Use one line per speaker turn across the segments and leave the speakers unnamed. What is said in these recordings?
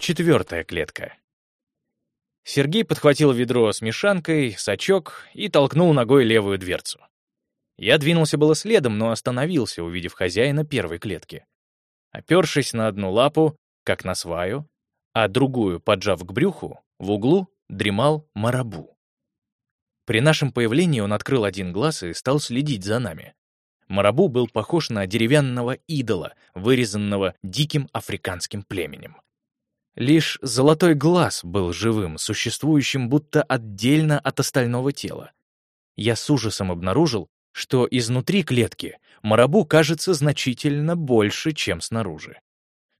Четвертая клетка. Сергей подхватил ведро с мешанкой, сачок и толкнул ногой левую дверцу. Я двинулся было следом, но остановился, увидев хозяина первой клетки. Опершись на одну лапу, как на сваю, а другую, поджав к брюху, в углу дремал марабу. При нашем появлении он открыл один глаз и стал следить за нами. Марабу был похож на деревянного идола, вырезанного диким африканским племенем. Лишь золотой глаз был живым, существующим будто отдельно от остального тела. Я с ужасом обнаружил, что изнутри клетки марабу кажется значительно больше, чем снаружи.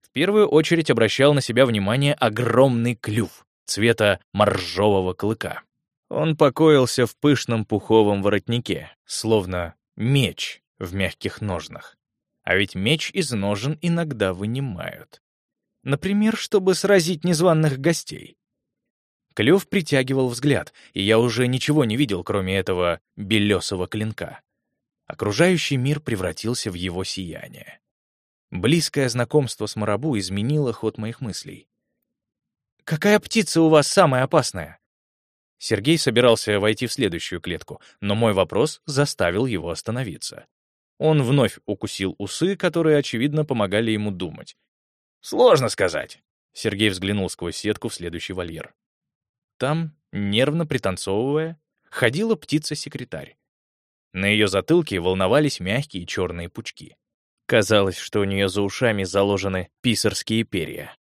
В первую очередь обращал на себя внимание огромный клюв цвета моржового клыка. Он покоился в пышном пуховом воротнике, словно меч в мягких ножнах. А ведь меч из ножен иногда вынимают. Например, чтобы сразить незваных гостей. Клюв притягивал взгляд, и я уже ничего не видел, кроме этого белесого клинка. Окружающий мир превратился в его сияние. Близкое знакомство с Марабу изменило ход моих мыслей. «Какая птица у вас самая опасная?» Сергей собирался войти в следующую клетку, но мой вопрос заставил его остановиться. Он вновь укусил усы, которые, очевидно, помогали ему думать. «Сложно сказать», — Сергей взглянул сквозь сетку в следующий вольер. Там, нервно пританцовывая, ходила птица-секретарь. На ее затылке волновались мягкие черные пучки. Казалось, что у нее за ушами заложены писарские перья.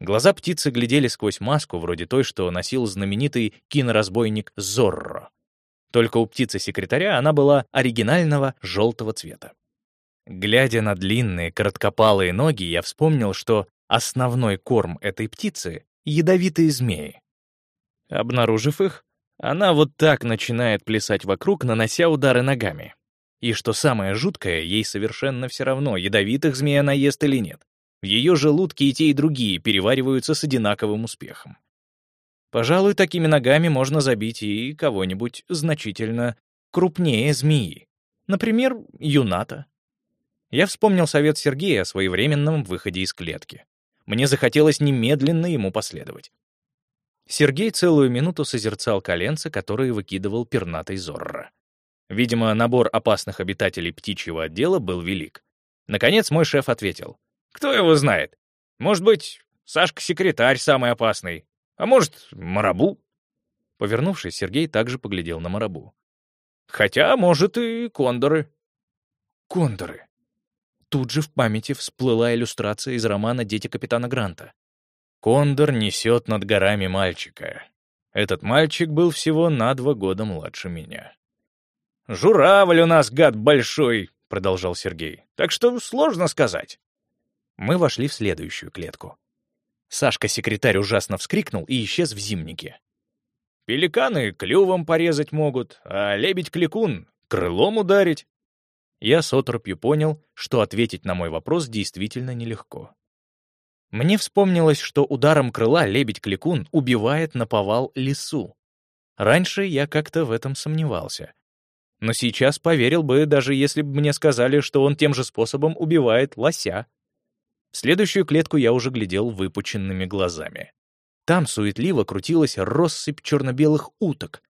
Глаза птицы глядели сквозь маску, вроде той, что носил знаменитый киноразбойник Зорро. Только у птицы-секретаря она была оригинального желтого цвета. Глядя на длинные, короткопалые ноги, я вспомнил, что основной корм этой птицы — ядовитые змеи. Обнаружив их, она вот так начинает плясать вокруг, нанося удары ногами. И что самое жуткое, ей совершенно все равно, ядовитых змей она ест или нет. В ее желудке и те, и другие перевариваются с одинаковым успехом. Пожалуй, такими ногами можно забить и кого-нибудь значительно крупнее змеи. Например, юната. Я вспомнил совет Сергея о своевременном выходе из клетки. Мне захотелось немедленно ему последовать. Сергей целую минуту созерцал коленца, которые выкидывал пернатый Зорро. Видимо, набор опасных обитателей птичьего отдела был велик. Наконец мой шеф ответил. «Кто его знает? Может быть, Сашка-секретарь самый опасный, а может, Марабу?» Повернувшись, Сергей также поглядел на Марабу. «Хотя, может, и кондоры». «Кондоры». Тут же в памяти всплыла иллюстрация из романа «Дети капитана Гранта». Кондор несет над горами мальчика. Этот мальчик был всего на два года младше меня. «Журавль у нас, гад большой!» — продолжал Сергей. «Так что сложно сказать». Мы вошли в следующую клетку. Сашка-секретарь ужасно вскрикнул и исчез в зимнике. «Пеликаны клювом порезать могут, а лебедь-кликун — крылом ударить». Я с оторопью понял, что ответить на мой вопрос действительно нелегко. Мне вспомнилось, что ударом крыла лебедь-кликун убивает наповал лису. Раньше я как-то в этом сомневался. Но сейчас поверил бы, даже если бы мне сказали, что он тем же способом убивает лося. В следующую клетку я уже глядел выпученными глазами. Там суетливо крутилась россыпь черно-белых уток.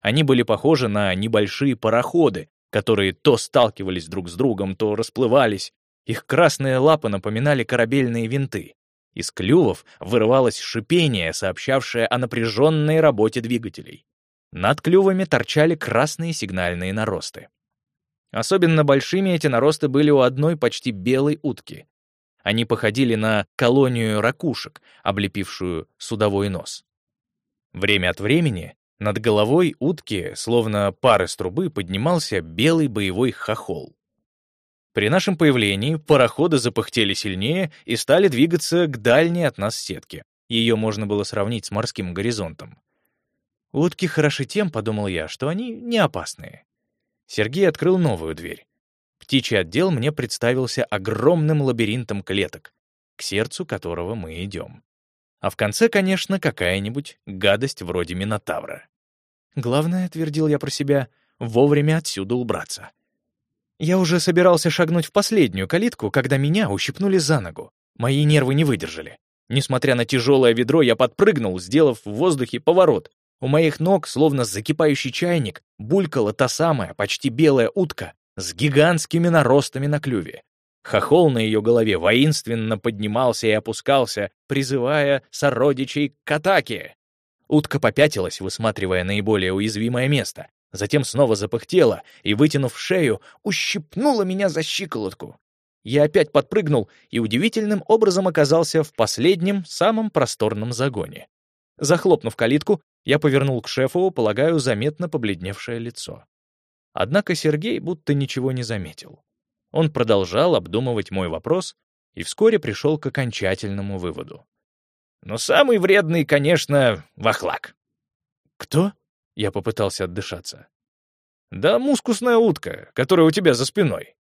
Они были похожи на небольшие пароходы, которые то сталкивались друг с другом, то расплывались. Их красные лапы напоминали корабельные винты. Из клювов вырывалось шипение, сообщавшее о напряженной работе двигателей. Над клювами торчали красные сигнальные наросты. Особенно большими эти наросты были у одной почти белой утки. Они походили на колонию ракушек, облепившую судовой нос. Время от времени над головой утки, словно пар из трубы, поднимался белый боевой хохол. При нашем появлении пароходы запыхтели сильнее и стали двигаться к дальней от нас сетке. Ее можно было сравнить с морским горизонтом. «Утки хороши тем, — подумал я, — что они не опасные». Сергей открыл новую дверь. Птичий отдел мне представился огромным лабиринтом клеток, к сердцу которого мы идем. А в конце, конечно, какая-нибудь гадость вроде Минотавра. Главное, — твердил я про себя, — вовремя отсюда убраться. Я уже собирался шагнуть в последнюю калитку, когда меня ущипнули за ногу. Мои нервы не выдержали. Несмотря на тяжелое ведро, я подпрыгнул, сделав в воздухе поворот. У моих ног, словно закипающий чайник, булькала та самая, почти белая утка с гигантскими наростами на клюве. Хохол на ее голове воинственно поднимался и опускался, призывая сородичей к атаке. Утка попятилась, высматривая наиболее уязвимое место, затем снова запыхтела и, вытянув шею, ущипнула меня за щиколотку. Я опять подпрыгнул и удивительным образом оказался в последнем, самом просторном загоне. Захлопнув калитку, я повернул к шефу, полагаю, заметно побледневшее лицо. Однако Сергей будто ничего не заметил. Он продолжал обдумывать мой вопрос и вскоре пришел к окончательному выводу. Но самый вредный, конечно, вахлак.
«Кто?» — я попытался отдышаться. «Да мускусная утка, которая у тебя за спиной».